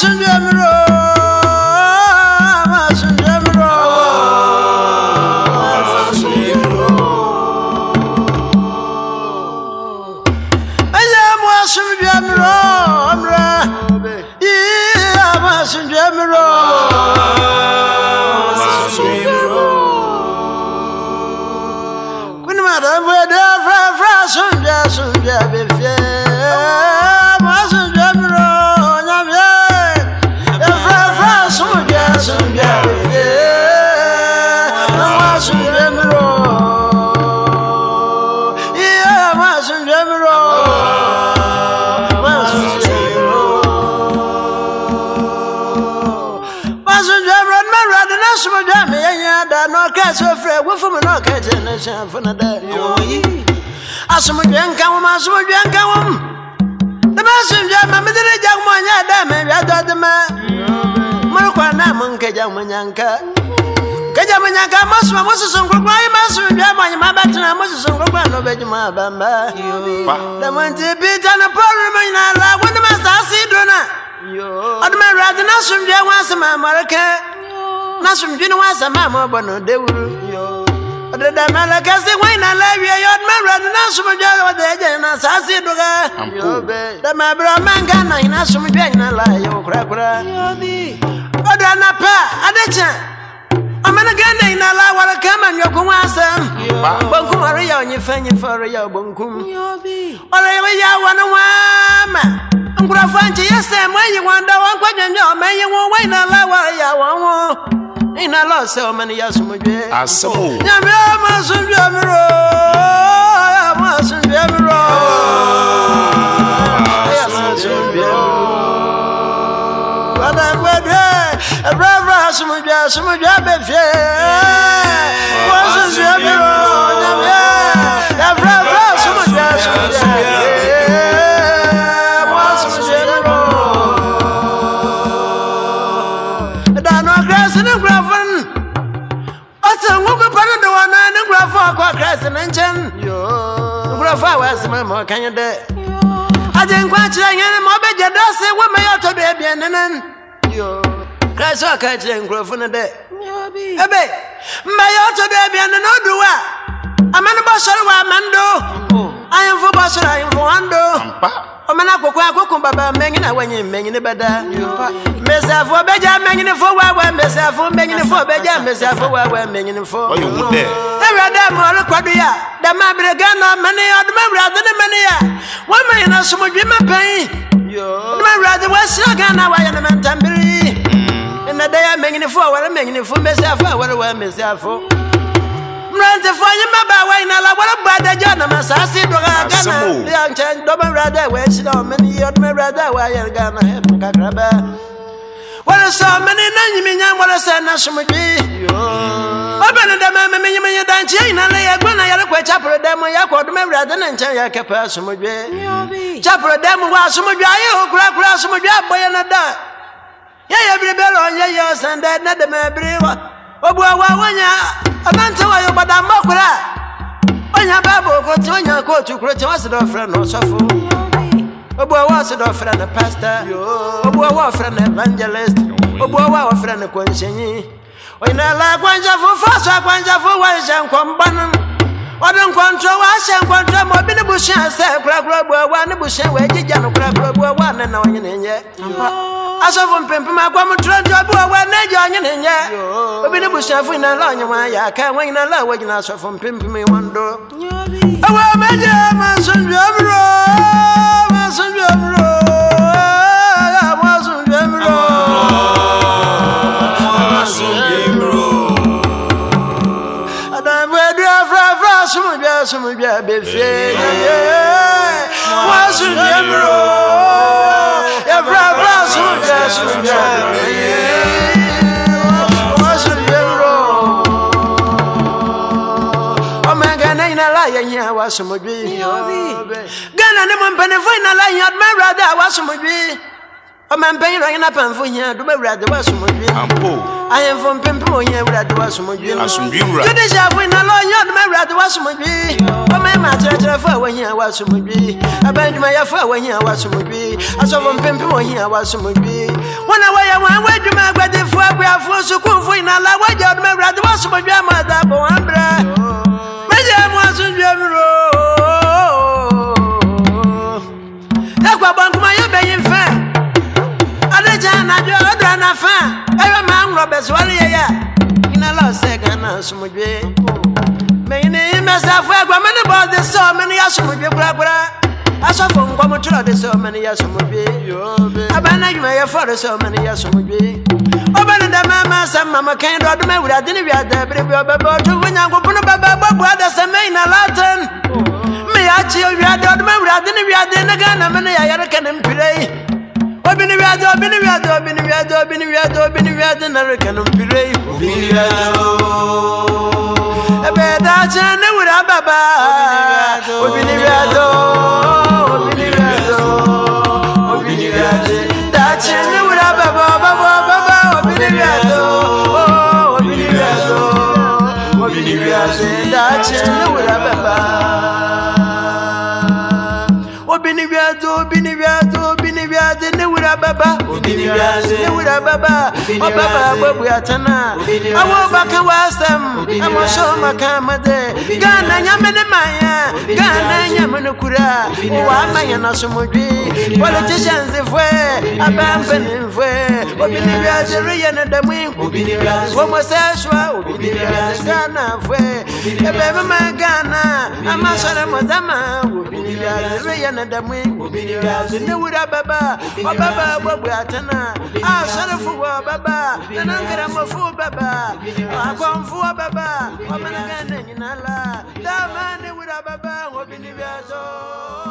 Masundramro, Masundramro, Aya Masundramro, Amra, Yeah, Masundramro, Kuni madam wede fra cats of Fred, Wolfman, no cats, and a sham for the day. Asmodian come, Asmodian come. The messenger, Mamma, the young one, yeah, damn, and rather the man. Marquana, Monka, Yamanyanka. Kajamanyanka, Masma, Moses, and Gray, Master, Yamma, my baton, Moses, and Gray, no Benjamin Bamba. The Monte Pit and a poor remain, I want the master, see, Donna. Ọdún mẹ́rin àti násùn bí wọ́n sọ máa mọ̀rẹ́kẹ́. n'asomdwene ho asɛm a mɔbɔ no dawuru ɔdeda malaka se wan na lawie yɛ ɔdoma awurade na asomdwa ɔde agya na asase doga dama berɛ ɔmanka na hena asomdwa nyina la yɛ wo korakora ɔda anapa adekyɛ ɔmane ka na nyina la ware ka ma nnwɔko ho asɛm bonkum ɔreyɛ ɔnyefa nyefa ɔreyɛ ɔbonkum ɔreyɛ woyɛ wɔ no ho ama nkurɔfoɔ nkye yɛ sɛ moayi wɔn dɔ wɔnkɔdwendwɛ ɔmanyi wo wan na la wɔyɛ wɔn ho wɔn nyina la wɔ yɛ wɔn ho nyina lɔ sɛ ɔma no yɛ asomdwe asɛm o nyame ɔma asomdwe mmerɛ ɔma asomdwe mmerɛ ɛyɛ asomdwe wadagwadwe ɛbrɛbrɛ asomdwe asomdwe abɛfie wɔ asomdwe mmerɛ nyame menkyɛn nkurɔfoɔ a wɔasema ma ɔka nyɛ dɛ agye nkwa kyerɛ nyɛ no ma ɔbɛgya dɛ ase wo mɛyɛ ɔtɔ do abia nenen. Kra sɛ ɔka kyerɛ nkurɔfo no dɛ ebe mɛyɛ ɔtɔ do abia nenen odu wo a amane bɔsɔre wɔ amando ayemfo bɔsɔre ayemfo wando ɔmɛnɛ akoko akoko baba mɛnyini awɔ nye mɛnyini bɛ da mbɛsɛfo bɛgya mɛnyini wawɛ mbɛsɛfo mɛnyini bɛgya mbɛsɛfo wawɛ mɛnyini awurade ma ɔrekɔdo yɛ dɛm abere ghana ɔmane yɛ ɔdom awurade ne mane yɛ wɔma yɛ no asomdwe ma pɛi ɔdom awurade wɔahyira ghana a wɔayɛ no mantambere yi ɛnɛ dɛ yɛ mmɛnyinifo a wɔre mmɛnyinifo mbesiafo a wɔre wɔ mbesiafo mmerantefoɔ nye mmabaawa nyinaa la wɔrebɔ adagya nam asase dɔga ghana deɛ nkyɛn dɔm awurade a wɔahyira ɔmane yi ɔdom awurade a wɔayɛ ghana hɛm kakraba wɔre sɛ ɔmane na nyiminya wɔre sɛ nasomdwe ɔbɛne dɛm memenyemenye dankyeɛ nyina la yɛgu na yɛrekɔ kyaporo dɛ mu yɛkɔ ɔdom awurade ne nkyɛn yɛkɛpɛ asomdwe kyaporo dɛ mu wɔ asomdwe ayɛ hɔ korakora asomdwe abɔ yɛ no da. Yɛyɛ biribiara ɔnyɛ yɛ ɔsan dɛ na dɛm abiri wɔ obuawa wonya ɔnante wɔ yɛ bɔdambɔ kora onya bible kote onya kootu koro te wɔse dɛ ɔfrɛ no ɔsɔfo obuawa ɔse dɛ ɔfrɛ no pastor. Obuawa ɔfrɛ no evangelist. Obuawa ɔfrɛ no kɔnhyɛnyi onyinala akwanhyɛfo fa so akwanhyɛfo wɔnhyɛ nkɔmbɔ no wɔde nkɔntrɔ wɔahyɛ nkɔntrɔ ma obi ne busua sɛ korakora buawa ne busua wɔagyigya no korakora buawa ne na ɔnyene nyɛ asɔfo mpempem akɔmtorɔ nti obi wɔ wɔ n'agya ɔnyene nyɛ obi ne busuafo nyina la ɔnyɛ wɔn ayɛ aka wɔn nyina la wɔgyina asɔfo mpempem wɔn do ɛwɔ mɛgye ma nsondwamro ma ma nsondwamro ɔma ghana nyina la yɛnyia wasomdwe ghana ne mu mpanimfo nyina la hia ɔdoma awurade a wasomdwe ɔmampanyin ɔyɛ n'apamfo hia dom awurade wɔ asomdwe ampo ahemfo mpempem ohia awurade wɔ asomdwe no asomdwe wura judicialfo na lɔ ɔnyɛ ɔdom awurade wɔ asomdwe ɔman asrafo a wɔhi a wɔasomdwi abandwumayɛfo a wɔhi a wɔasomdwi asɔfo mpempem wɔhi a wɔasomdwi wɔn a wɔyɛ wɔn wɔadwuma aguadefoɔ abuafo sukuufo nyinala wɔgya ɔdom awurade wɔasomdwi ama ada abɔ wɔn brɛ mɛgya mu asomdwi amuro ɛkɔ abɔnkoma yɛbɛyi mfɛ adagya anadwo ɔdɔ anafa ɛyɛ ma ahorɔ bɛsɛ wɔreyɛyɛ nyinala ɔsɛ ghana asomdwi meyini mɛsɛfo aguamene bɔ de sɛ ɔmene yɛ asomdwe korakora asɔfo nkɔmotoro de sɛ ɔmene yɛ asomdwe abɛne adwumayɛfo de sɛ ɔmene yɛ asomdwe ɔbɛne dɛ mɛma sɛ mama kan dɛ ɔdom awurade ne wiada bere bi ɔbɛbɛ ɔto wo nyankopɔn bɛbɛ bɔboa dɛ sɛ mɛyina latin. Meyɛ akyi owiade ɔdom awurade ne wiade ne ghana mene yɛyɛre kɛ ne mpirei Obini wiade, obini wiade, obini wiade, obini wiade, obini wiade, na rekanu mpirei. Obini wiade, obini wiade. Ne wura wiade obi ne wiade obi ne wiade daakye ne wura obi ne wiade obi ne wiade daakye ne wura baba wiade obi ne wiade obi ne wura baba obi ni wiase ne wura baba ɔbaba ababu atana awo baka wasɛm ɛmɔsɔ maka amade ghana nyame ne maya ghana nyame no kura wɔ ama yɛ nasomodwe politicians abampanimfoɛ obi ne wiase reyɛ no damu obi ni wiase homosexual obi ne wiase ghana foɛ ɛbɛbɛma ghana ama sɔre mɔdama obi ne wiase reyɛ no damu obi ni wiase ne wura baba ɔbaba bɔbu atana asɔrefo wɔ baba nana nkaramɔfo baba akɔnfo baba ɔmɛnɛgɛ ne nyina la dama ne wura baba obi ne wiase